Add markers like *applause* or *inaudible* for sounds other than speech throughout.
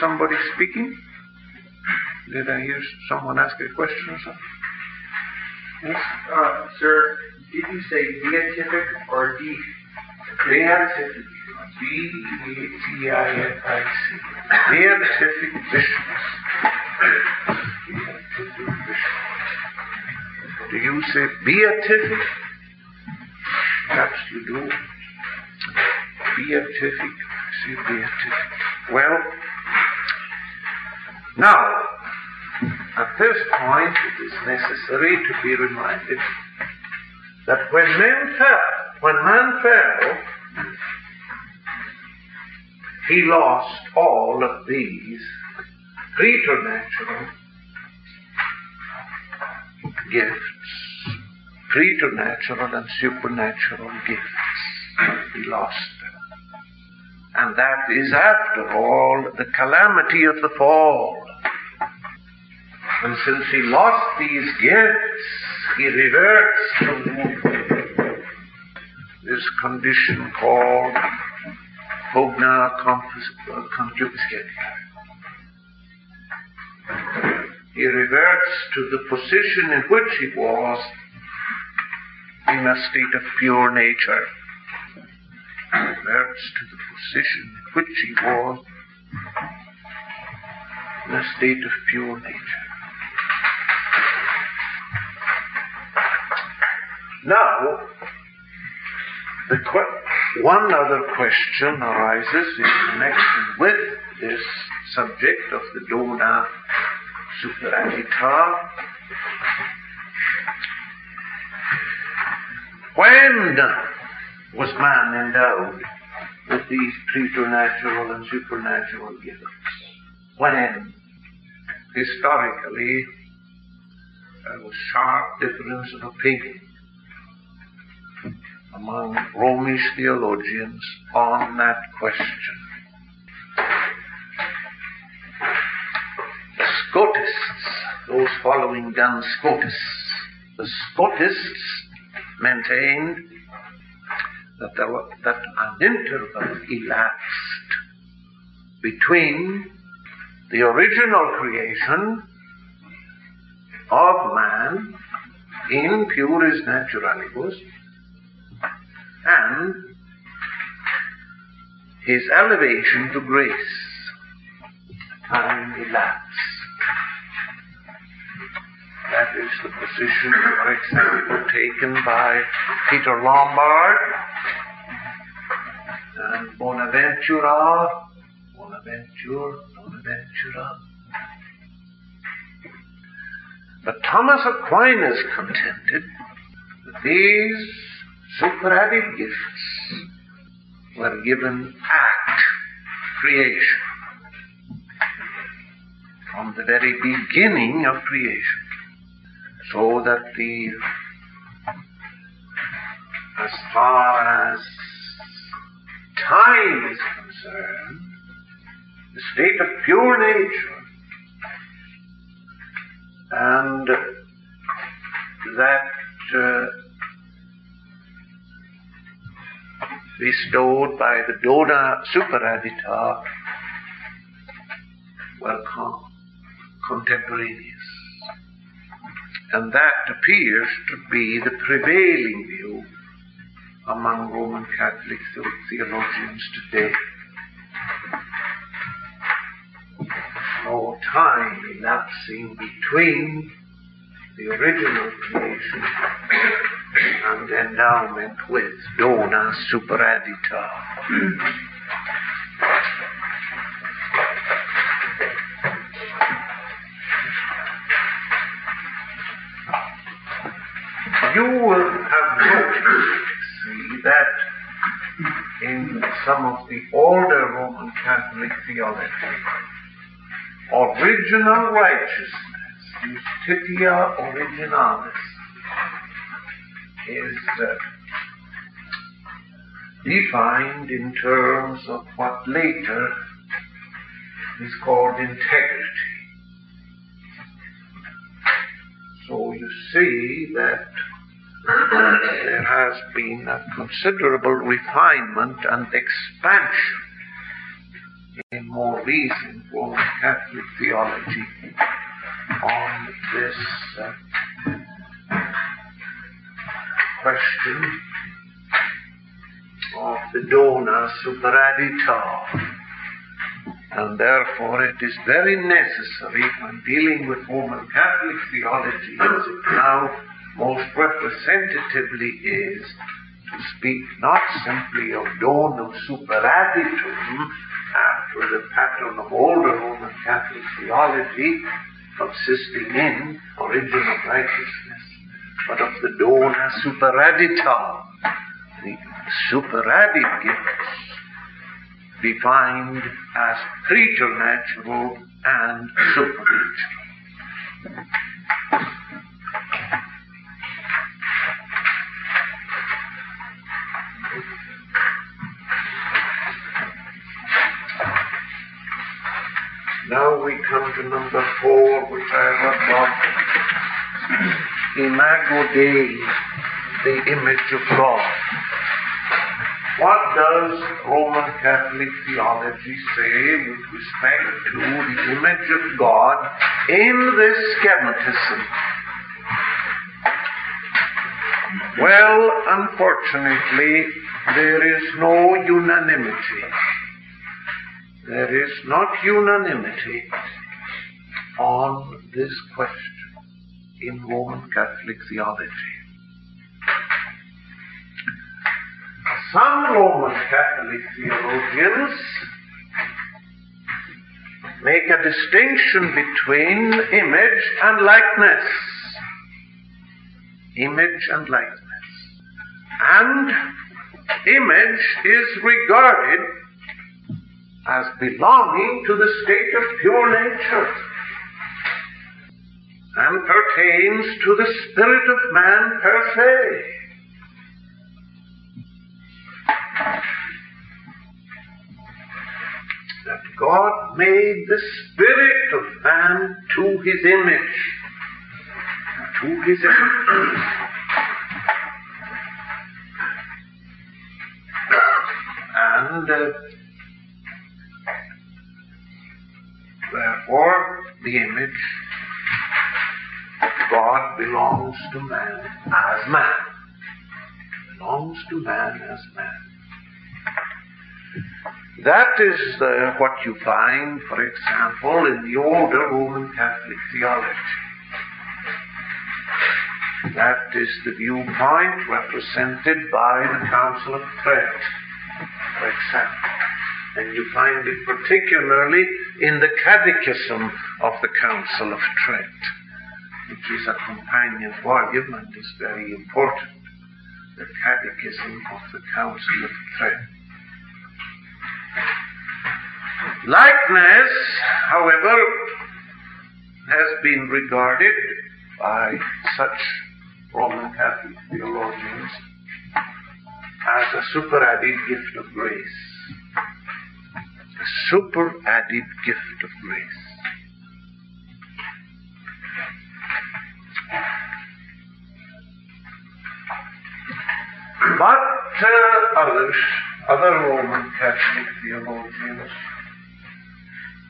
somebody speaking? Did I hear someone ask a question or something? Yes? Uh, sir, did you say beatific or de? Beatific. B-E-T-I-F-I-C. Beatific visions. Do you say beatific? Perhaps you do. Beatific. See beatific. Well, now, at this point, it is necessary to be reminded that when men fell, when man fell, he lost all of these preternatural gifts, preternatural and supernatural gifts. He lost them. And that is, after all, the calamity of the fall. And since he lost these gifts, he reverts to this condition called Hogna concupiscencia. Uh, he reverts to the position in which he was in a state of pure nature. He Reverts to the position in which he was in a state of pure nature. Now, one other question arises in connection with this subject of the dona superaddita. When was man endowed with these preternatural and supernatural gifts? When? Historically, there was sharp difference of opinion among Romish theologians on that question. The Scotists, those following Duns Scotus, the Scotists maintained that, there were, that an interval elapsed between the original creation of man in puris naturalibus and his elevation to grace. Time elapsed. That is the position, for taken by Peter Lombard and Bonaventura, Bonaventure, Bonaventura. But Thomas Aquinas contended that these superadded gifts were given act creation. From the very beginning of creation. So that the as far as time is concerned the state of pure nature and that uh, bestowed by the Dona Superaddita were con- contemporaneous. And that appears to be the prevailing view among Roman Catholic theologians today. No time elapsing between the original creation and endowment with dona superaddita. You will have noticed, see that in some of the older Roman Catholic theology, original righteousness, justitia originalis, is defined in terms of what later is called integrity. So you see that *clears throat* there has been a considerable refinement and expansion in more recent Roman Catholic theology on this uh, question of the dona superaddita. And therefore it is very necessary when dealing with Roman Catholic theology, as it now most representatively is, to speak not simply of donum superadditum, after the pattern of older Roman Catholic theology, consisting in original righteousness, but of the dona superaddita, the superadded gifts, defined as preternatural and supernatural. Now we come to number four, which I have got. Imago Dei, the image of God. What does Roman Catholic theology say with respect to the image of God in this schematism? Well, unfortunately, there is no unanimity. There is not unanimity on this question in Roman Catholic theology. Some Roman Catholic theologians make a distinction between image and likeness. Image and likeness. And image is regarded as belonging to the state of pure nature and pertains to the spirit of man per se. That God made the spirit of man to his image, to his image. and uh, therefore the image God belongs to man as man. Belongs to man as man. That is uh, what you find, for example, in the older Roman Catholic theology. That is the viewpoint represented by the Council of Trent, for example. And you find it particularly in the Catechism of the Council of Trent, which is a companion volume and is very important. The Catechism of the Council of Trent. Likeness, however, has been regarded by such Roman Catholic theologians as a superadded gift of grace. A superadded gift of grace. But others, other Roman Catholic theologians,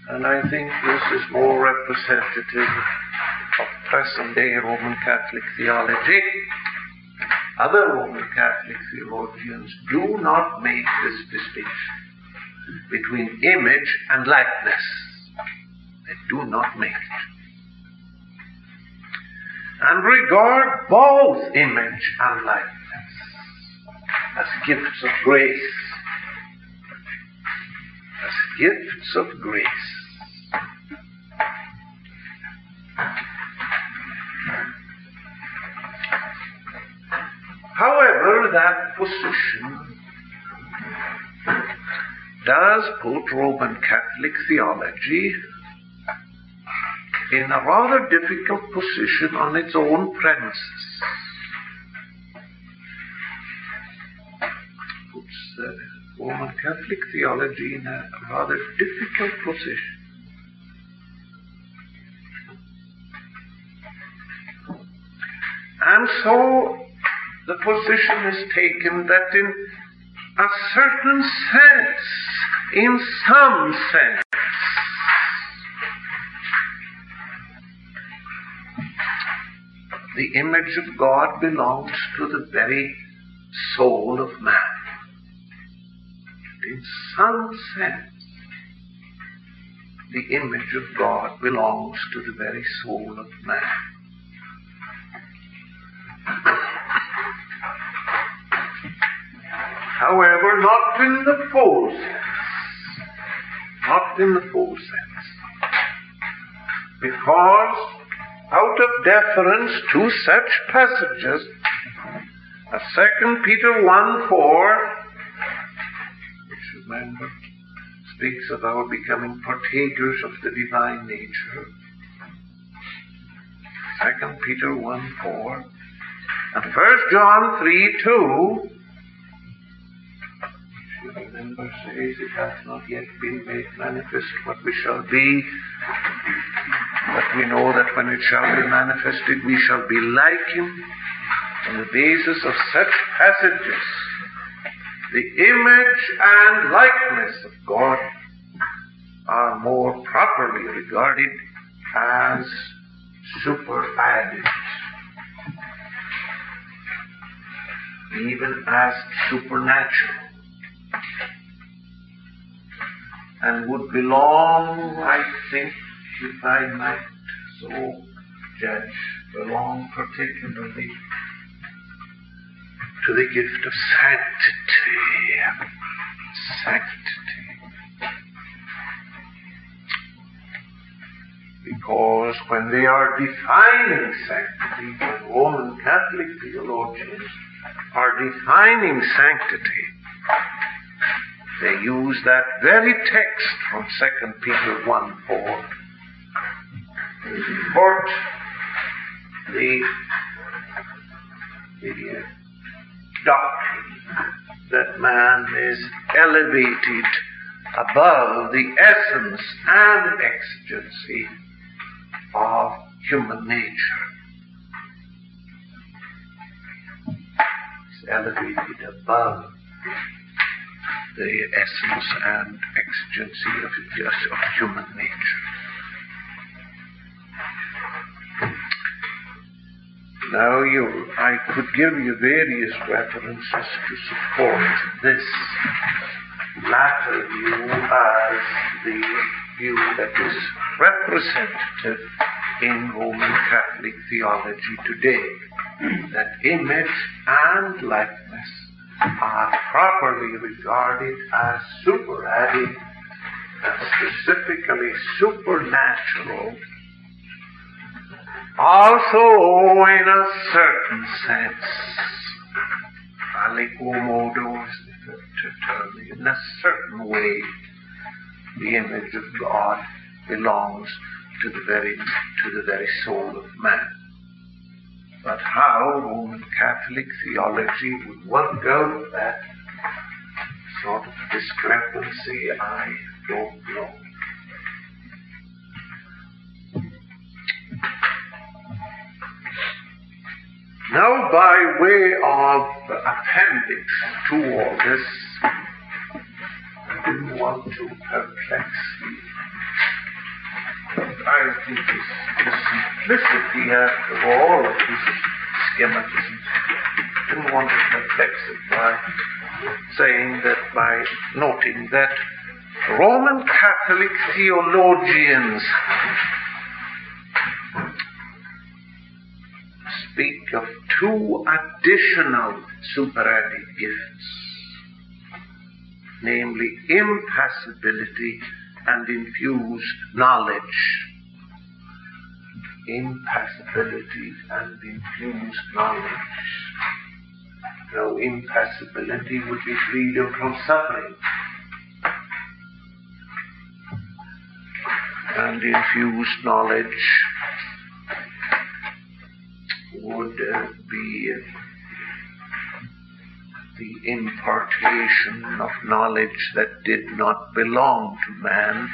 and I think this is more representative of present day Roman Catholic theology. Other Roman Catholic theologians do not make this distinction between image and likeness. They do not make it. And regard both image and likeness as gifts of grace. As gifts of grace. However, that position does put Roman Catholic theology in a rather difficult position on its own premises. Uh, Roman Catholic theology in a rather difficult position. And so the position is taken that in a certain sense, in some sense, the image of God belongs to the very soul of man. In some sense, the image of God belongs to the very soul of man. However, not in the full sense. Not in the full sense. Because out of deference to such passages, as 2 Peter 1 4, speaks of our becoming partakers of the divine nature. 2 Peter 1 4. And 1 John 3 2, you remember, says, It hath not yet been made manifest what we shall be, but we know that when it shall be manifested, we shall be like him. On the basis of such passages, the image and likeness of God are more properly regarded as superadded, even as supernatural, and would belong, I think, if I might so judge, belong particularly to the gift of sanctity. Sanctity. Because when they are defining sanctity, when Roman Catholic theologians are defining sanctity, they use that very text from 2 Peter 1 4 to support the, the doctrine that man is elevated above the essence and exigency of human nature. Is elevated above the essence and exigency of, of human nature. Now you, I could give you various references to support this latter view as the view that is representative in Roman Catholic theology today. That image and likeness are properly regarded as superadded specifically supernatural also in a certain sense. Aliquo modo is term. In a certain way, the image of God belongs to the very to the very soul of man. But how Roman Catholic theology would work out that sort of discrepancy, I don't know. Now, by way of appendix to all this, I didn't want to perplex you. I think this, this simplicity, after all of this schematism, I didn't want to perplex it by saying that, by noting that Roman Catholic theologians speak of two additional superadded gifts, namely impassibility and infused knowledge. Impassibility and infused knowledge. No impassibility would be freedom from suffering. And infused knowledge would uh, be the impartation of knowledge that did not belong to man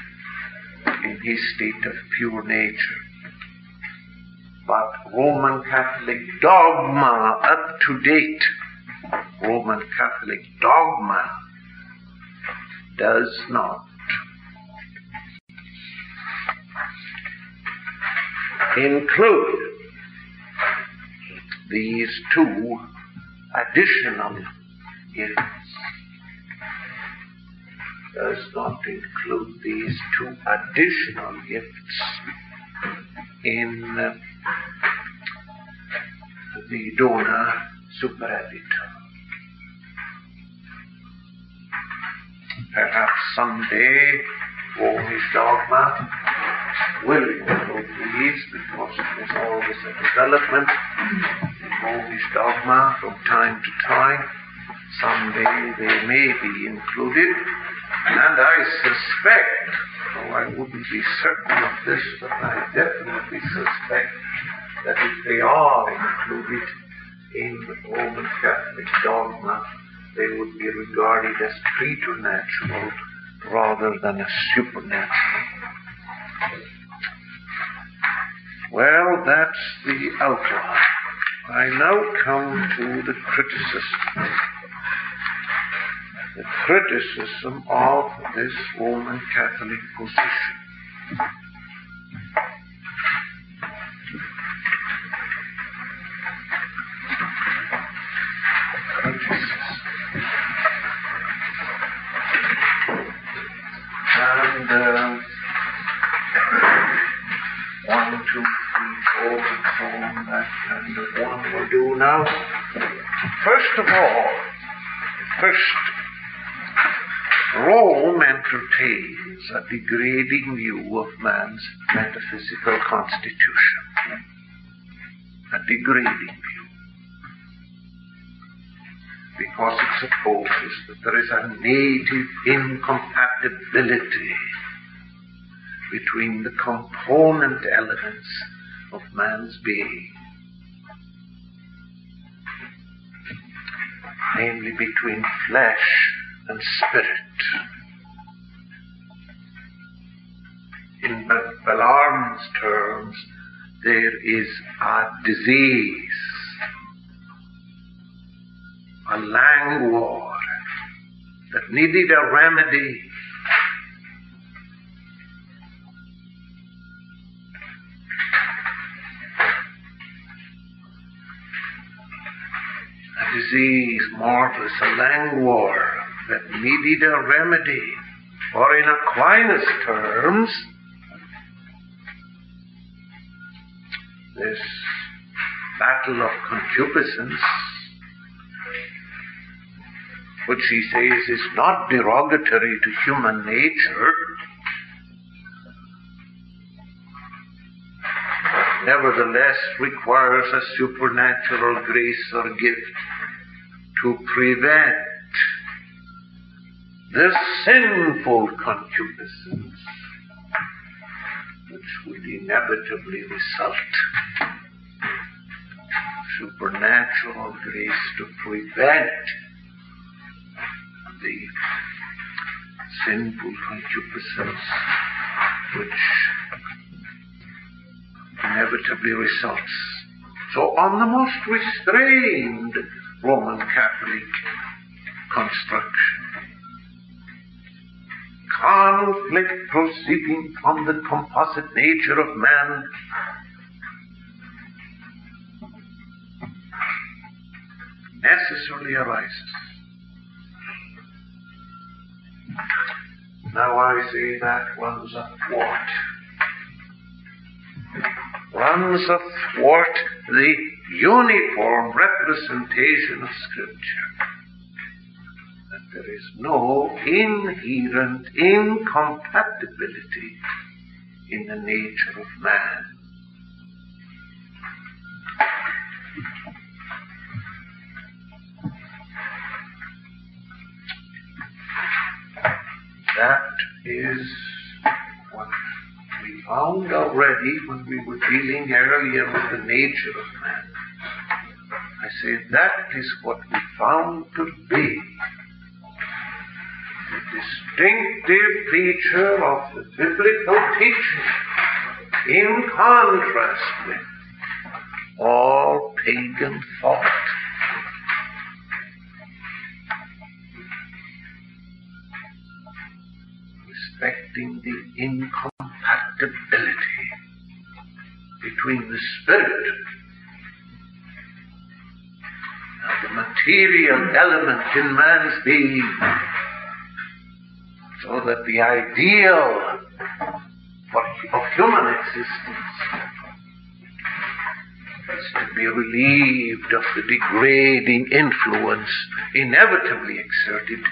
in his state of pure nature. But Roman Catholic dogma up to date, Roman Catholic dogma does not include these two additional gifts. Does not include these two additional gifts in uh, the dona superaddita. Perhaps someday Romish dogma will include these because it is always a development Romish dogma from time to time. Someday they may be included, and I suspect, though I wouldn't be certain of this, but I definitely suspect that if they are included in the Roman Catholic dogma, they would be regarded as preternatural rather than as supernatural. Well, that's the outline. I now come to the criticism. The criticism of this Roman Catholic position. Now. First of all, first, Rome entertains a degrading view of man's metaphysical constitution. A degrading view. Because it supposes that there is a native incompatibility between the component elements of man's being, namely between flesh and spirit. In Bellarmine's terms, there is a disease, a languor that needed a remedy disease, morbus, languor that needed a remedy. Or in Aquinas' terms, this battle of concupiscence, which he says is not derogatory to human nature, nevertheless requires a supernatural grace or gift to prevent the sinful concupiscence which will inevitably result. Supernatural grace to prevent the sinful concupiscence which inevitably results. So on the most restrained Roman Catholic construction, conflict proceeding from the composite nature of man. Necessarily arises. Now I say that runs athwart. Runs athwart the uniform representation of Scripture. That there is no inherent incompatibility in the nature of man. That is what we found already when we were dealing earlier with the nature of say that is what we found to be the distinctive feature of the biblical teaching in contrast with all pagan thought. Respecting the incompatibility between the spirit material element in man's being, so that the ideal of human existence is to be relieved of the degrading influence inevitably exerted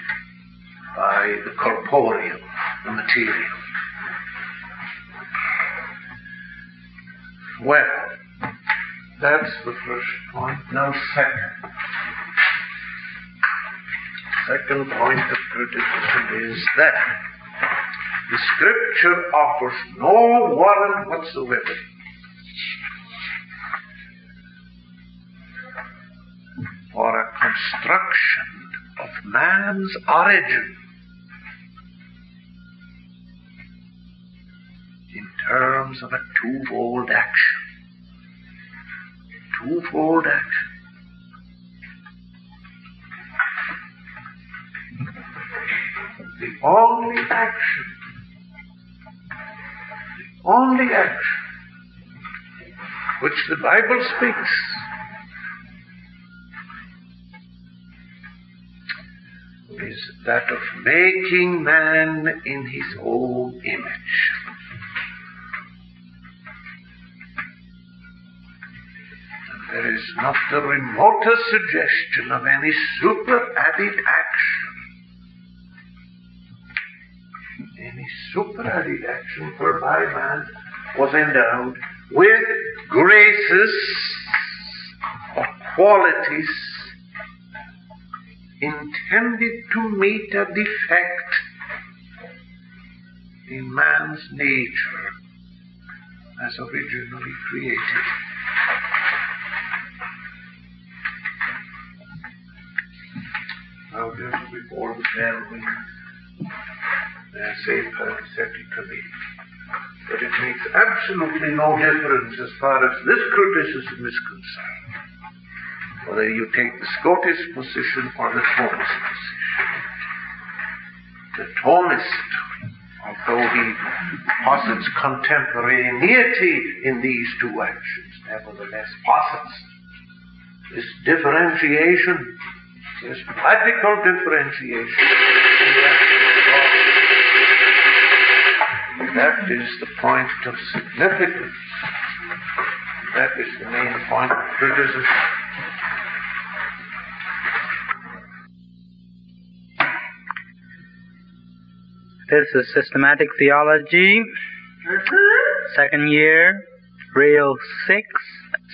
by the corporeal, the material. Well, that's the first point. Now, second. Second point of criticism is that the scripture offers no warrant whatsoever for a construction of man's origin in terms of a twofold action. Twofold action. Only action. Only action. Which the Bible speaks. Is that of making man in his own image. There is not the remotest suggestion of any superadded action. any action whereby man was endowed with graces or qualities intended to meet a defect in man's nature as originally created. Just before the bell uh, say parenthetically that it makes absolutely no difference as far as this criticism is concerned, whether you take the Scotist position or the Thomist position. The Thomist, although he posits contemporaneity in these two actions, nevertheless posits this differentiation, this radical differentiation that is the point of significance. That is the main point of criticism. This is Systematic Theology, second year, Reel 6,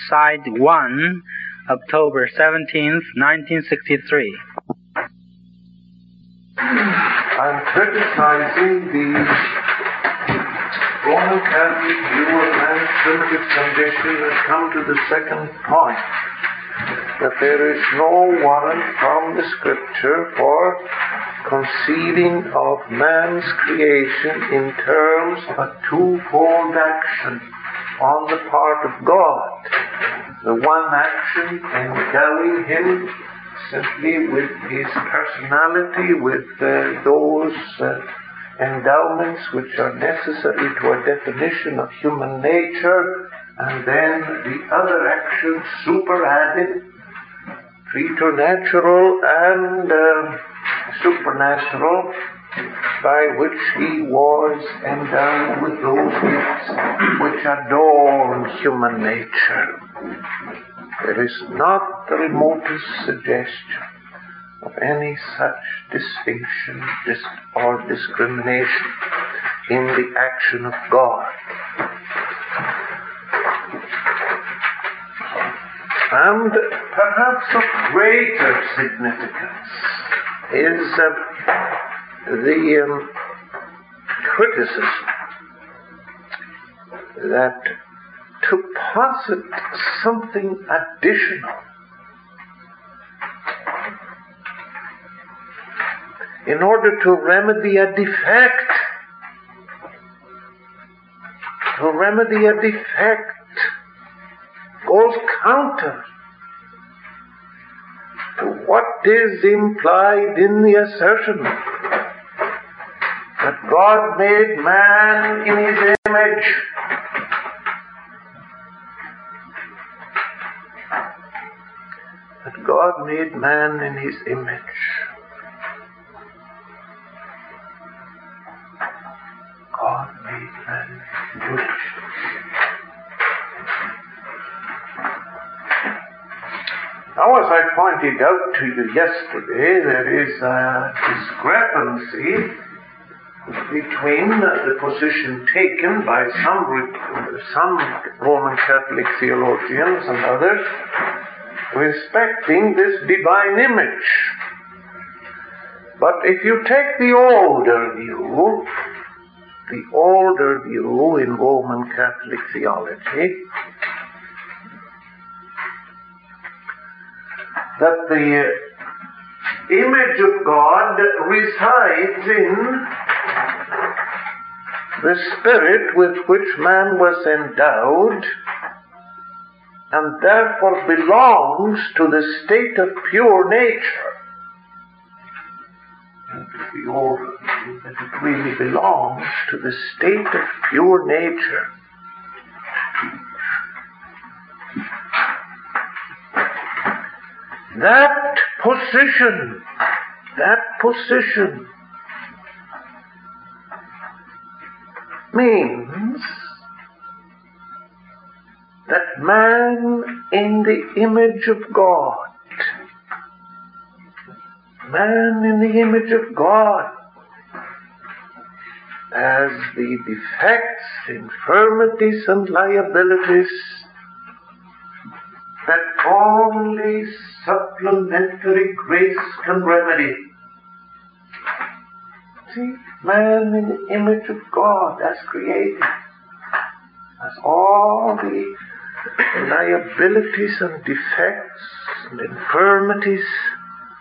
Side 1, October 17th, 1963. I'm criticizing the Roman Catholic man's primitive condition has come to the second point that there is no warrant from the Scripture for conceiving of man's creation in terms of a twofold action on the part of God. The one action endowing him simply with his personality, with uh, those uh, endowments which are necessary to a definition of human nature, and then the other actions superadded, preternatural and uh, supernatural, by which he was endowed with those gifts which adorn human nature. There is not the remotest suggestion of any such distinction or discrimination in the action of God. And perhaps of greater significance is uh, the um, criticism that to posit something additional in order to remedy a defect, to remedy a defect goes counter to what is implied in the assertion that God made man in his image. That God made man in his image. I pointed out to you yesterday, there is a discrepancy between the position taken by some, some Roman Catholic theologians and others respecting this divine image. But if you take the older view, the older view in Roman Catholic theology, that the image of God resides in the spirit with which man was endowed and therefore belongs to the state of pure nature. The older that it really belongs to the state of pure nature. That position, that position means that man in the image of God, man in the image of God, has the defects, infirmities, and liabilities that only supplementary grace can remedy. See, man in the image of God as created has all the liabilities and defects and infirmities